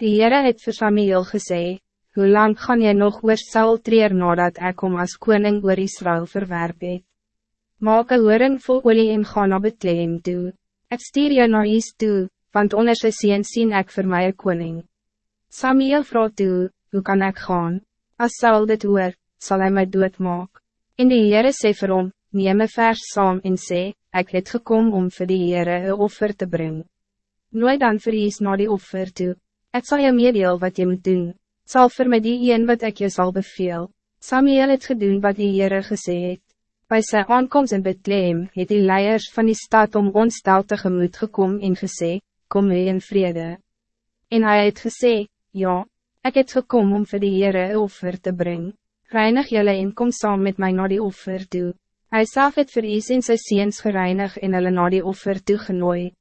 Die Heere het vir Samuel gesê, hoe lang gaan jy nog oor Saul treer nadat ek om as koning oor Israël verwerp het? Maak een horing vol olie en ga na Bethlehem toe. Ek stuur jou na Is toe, want onder sy sien sien ek vir my koning. Samuel vroeg toe, hoe kan ik gaan? As Saul dit hoor, zal hij mij doodmaak. En die Heere sê vir hom, neem een vers saam en sê, ek het gekom om vir die Heere een offer te brengen. Nooit dan verlies na die offer toe. Ik zal je meedeel wat je moet doen zal voor mij die een wat ik je zal beveel. Samuel het gedoen wat die Heere gesê het. By sy aankomst in Bethlehem het die leiers van die stad om onstel tegemoet gekom en gesê, kom mee in vrede. En hij het gesê, ja, ik het gekom om vir die Heere offer te brengen. Reinig jullie en kom saam met mij naar die offer toe. Hij self het vir Is en sy seens gereinig en hulle na die offer toe genooi.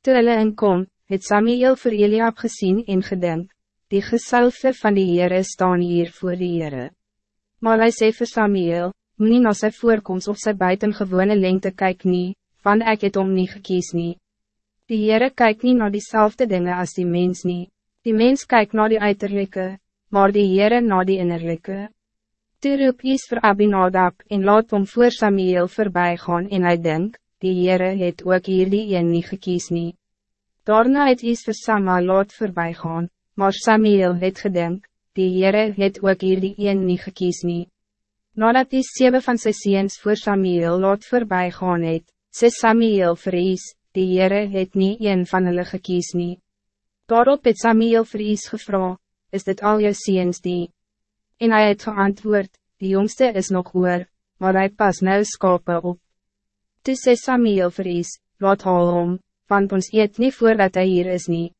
Toe hulle inkom, het Samuel vir Eliab gezien en gedink, die gesalfde van die Heere staan hier voor die Heere. Maar hij sê vir Samuel, moet nie na sy voorkomst of sy buitengewone lengte kyk nie, want ek het om nie gekies nie. Die Heere kyk nie na diezelfde dingen als die mens nie. Die mens kyk na die uiterlijke, maar die Heere na die innerlijke. Toe roep Is vir Abinadab en laat hom voor Samuel voorbij gaan en hy denk, die Heere het ook hier die een nie gekies nie. Daarna het Is vir Samuel laat voorbij gaan, Maar Samuel het gedink, die Heere het ook hier die een nie gekies nie. Nadat die zeven van sy seens voor Samuel laat voorbij gaan het, sê Samuel vrees, die Heere het nie een van hulle gekies nie. Daarop het Samuel vrees gevra, is dit al jou seens die? En hij het geantwoord, die jongste is nog hoor, maar hij pas nou skape op. Toe sê Samuel vrees, laat haal om, want ons eet niet voordat hij hier is niet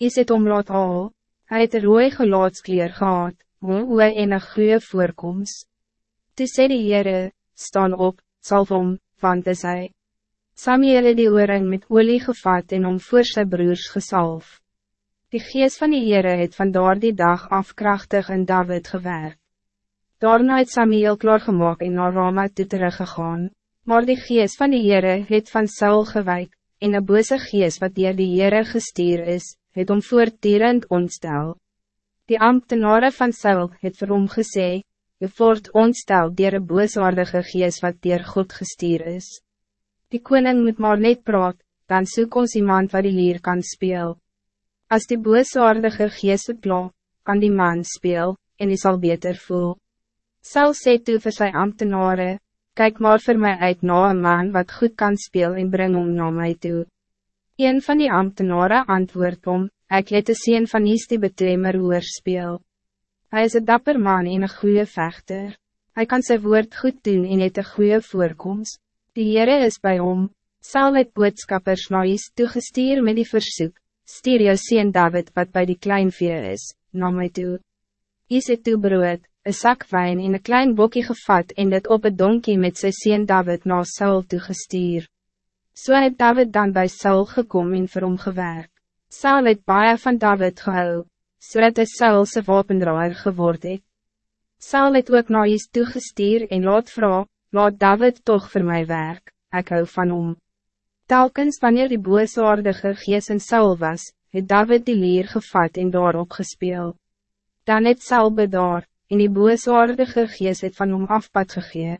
is het om laat haal, hy het een rooie gelaatskleer gehad, moe oe en een goeie voorkomst. Toe sê die Heere, staan op, salf om, want is hy. Samuel het die oring met olie gevat en om voor sy broers gesalf. Die geest van die Heere het vandaar die dag afkrachtig in David gewerkt. Daarna het Samuel klaargemaak en na Rama toe teruggegaan, maar die geest van die Heere het van Saul gewijk, en een bose geest wat dier die Heere gestuur is, het om voortdurend ontstel. Die ambtenaren van Saul het vir hom gesê, je voort ontstel dier een booswaardige gees wat dier God gestuur is. Die koning moet maar net praat, dan soek ons iemand wat die lier kan speel. Als die booswaardige gees het pla, kan die man speel, en die zal beter voel. Saul sê toe vir sy ambtenaren, kijk maar voor mij uit na een man wat goed kan speel en bring hom na my toe. Een van die ambtenaren antwoord om, ek het de sien van Is die betremer speel. Hij is een dapper man en een goede vechter. Hij kan zijn woord goed doen en het een goede voorkomst. Die Heere is bij hom. Sal het boodskappers na Is toegestuur met die verzoek, stuur jou sien David wat bij die kleinvee is, na my toe. Is het toe brood, een zak wijn en een klein bokje gevat en dit op het donkie met sy sien David na Saul toegestuur. So het David dan bij Saul gekom en vir hom gewerk. Saul het baie van David gehou, so het hy Saul sy wapendraaier geword het. Saul het ook na iets toegestuur en laat vra, laat David toch voor mij werk, ik hou van hom. Telkens wanneer die boosaardige gees in Saul was, het David die leer gevat en daarop gespeel. Dan het Saul bedaar, en die boosaardige gees het van hom afpad gegee.